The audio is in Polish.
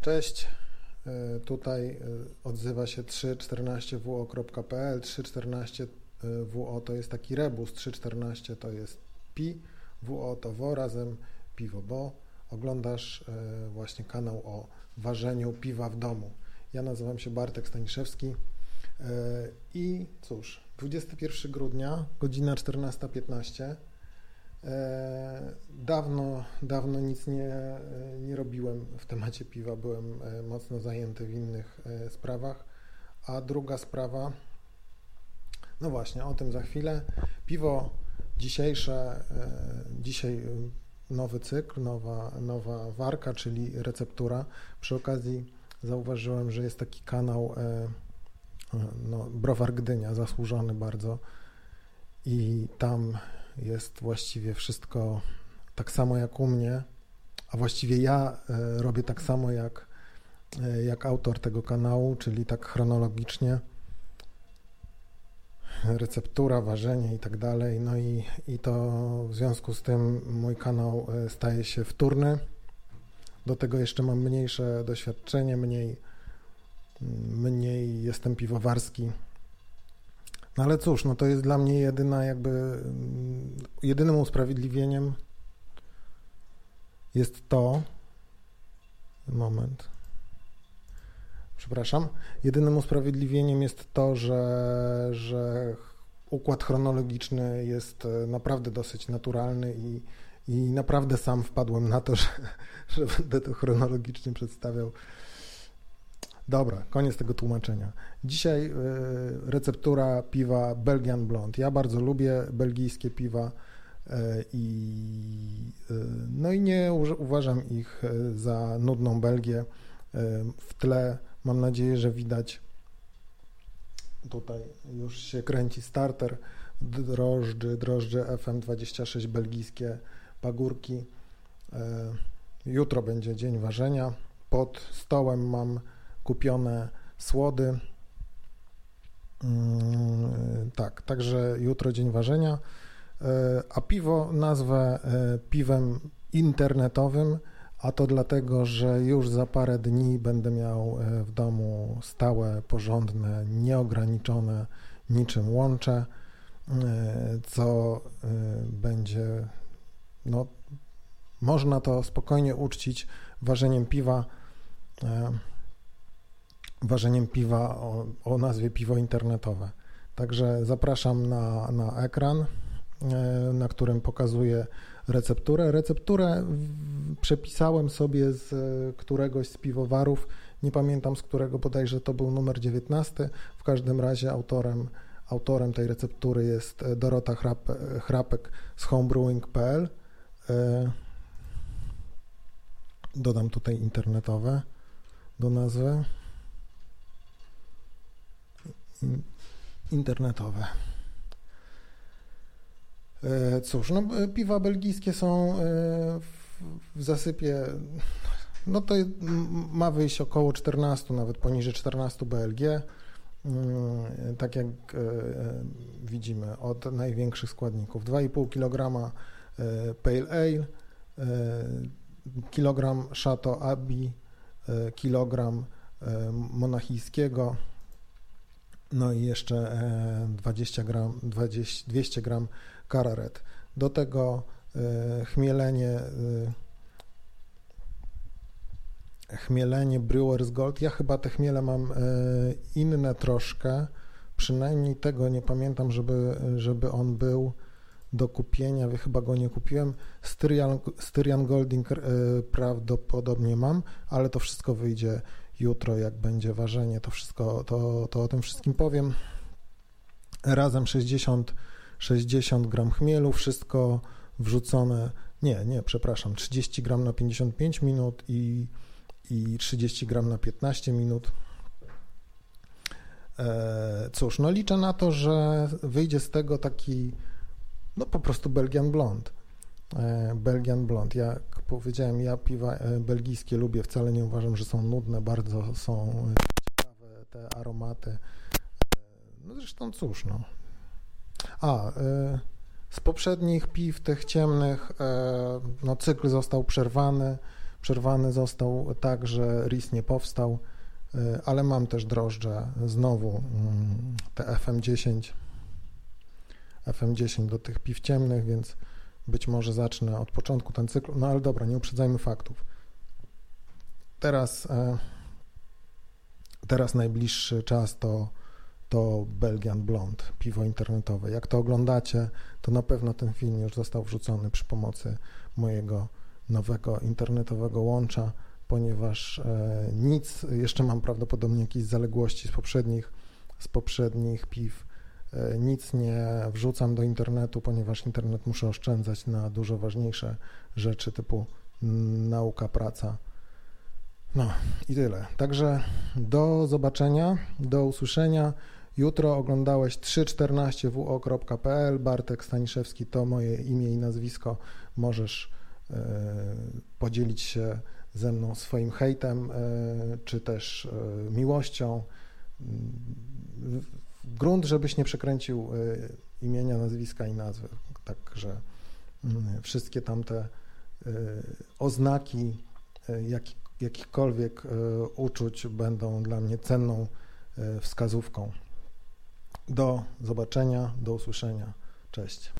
Cześć. E, tutaj e, odzywa się 314wo.pl. 314wo to jest taki rebus, 314 to jest pi, wo to wo razem, piwo bo. Oglądasz e, właśnie kanał o ważeniu piwa w domu. Ja nazywam się Bartek Staniszewski i cóż, 21 grudnia, godzina 14.15 E, dawno, dawno nic nie, nie robiłem w temacie piwa, byłem e, mocno zajęty w innych e, sprawach. A druga sprawa, no właśnie, o tym za chwilę. Piwo dzisiejsze, dzisiaj nowy cykl, nowa, nowa warka, czyli receptura. Przy okazji zauważyłem, że jest taki kanał no, Browar Gdynia, zasłużony bardzo i tam jest właściwie wszystko tak samo jak u mnie, a właściwie ja e, robię tak samo jak, e, jak autor tego kanału, czyli tak chronologicznie. Receptura, ważenie i tak dalej. No i, i to w związku z tym mój kanał e, staje się wtórny. Do tego jeszcze mam mniejsze doświadczenie, mniej, mniej jestem piwowarski no ale cóż, no to jest dla mnie jedyna jakby, mm, jedynym usprawiedliwieniem jest to, moment, przepraszam, jedynym usprawiedliwieniem jest to, że, że układ chronologiczny jest e, naprawdę dosyć naturalny i, i naprawdę sam wpadłem na to, że, że będę to chronologicznie przedstawiał Dobra, koniec tego tłumaczenia. Dzisiaj y, receptura piwa Belgian Blond. Ja bardzo lubię belgijskie piwa y, i y, no i nie uważam ich za nudną Belgię. W tle mam nadzieję, że widać tutaj już się kręci starter drożdży, drożdże FM26 belgijskie pagórki. Jutro będzie dzień ważenia. Pod stołem mam kupione słody. Mm, tak, także jutro dzień ważenia. E, a piwo nazwę e, piwem internetowym, a to dlatego, że już za parę dni będę miał e, w domu stałe, porządne, nieograniczone niczym łącze, co będzie, no, można to spokojnie uczcić warzeniem piwa ważeniem piwa o, o nazwie piwo internetowe. Także zapraszam na, na ekran, e, na którym pokazuję recepturę. Recepturę przepisałem sobie z któregoś z piwowarów, nie pamiętam z którego bodajże to był numer 19. W każdym razie autorem, autorem tej receptury jest Dorota Chrapek z homebrewing.pl. E, dodam tutaj internetowe do nazwy internetowe. E, cóż, no, e, piwa belgijskie są e, w zasypie, no to ma wyjść około 14, nawet poniżej 14 BLG. Mm, tak jak widzimy, od największych składników 2,5 kg Pale Ale, kilogram Chateau Abbey, kilogram monachijskiego, no i jeszcze 20 e, gram, 20, 200 gram kararet. Do tego e, chmielenie e, chmielenie Brewers Gold. Ja chyba te chmiele mam inne troszkę, przynajmniej tego nie pamiętam, żeby, żeby on był do kupienia, chyba go nie kupiłem. Styrian, Styrian Golding prawdopodobnie mam, ale to wszystko wyjdzie jutro, jak będzie ważenie, to wszystko, to, to o tym wszystkim powiem. Razem 60, 60 gram chmielu, wszystko wrzucone, nie, nie, przepraszam, 30 gram na 55 minut i, i 30 gram na 15 minut. E, cóż, no liczę na to, że wyjdzie z tego taki, no po prostu Belgian Blond. E, Belgian Blond. Jak powiedziałem, ja piwa e, belgijskie lubię, wcale nie uważam, że są nudne, bardzo są ciekawe te aromaty. E, no zresztą cóż, no. A, Z poprzednich piw, tych ciemnych, e, no, cykl został przerwany. Przerwany został tak, że RIS nie powstał, e, ale mam też drożdże znowu mm, te FM10, FM10 do tych piw ciemnych, więc być może zacznę od początku ten cykl. No ale dobra, nie uprzedzajmy faktów. Teraz, e, teraz najbliższy czas to, to Belgian Blond, piwo internetowe. Jak to oglądacie, to na pewno ten film już został wrzucony przy pomocy mojego nowego internetowego łącza, ponieważ e, nic, jeszcze mam prawdopodobnie jakieś zaległości z poprzednich, z poprzednich piw, nic nie wrzucam do internetu, ponieważ internet muszę oszczędzać na dużo ważniejsze rzeczy typu nauka, praca. No i tyle. Także do zobaczenia, do usłyszenia. Jutro oglądałeś 314wo.pl. Bartek Staniszewski to moje imię i nazwisko. Możesz e, podzielić się ze mną swoim hejtem, e, czy też e, miłością. Grunt, żebyś nie przekręcił imienia, nazwiska i nazwy. Także mm, wszystkie tamte oznaki, jakich, jakichkolwiek uczuć będą dla mnie cenną wskazówką. Do zobaczenia, do usłyszenia. Cześć.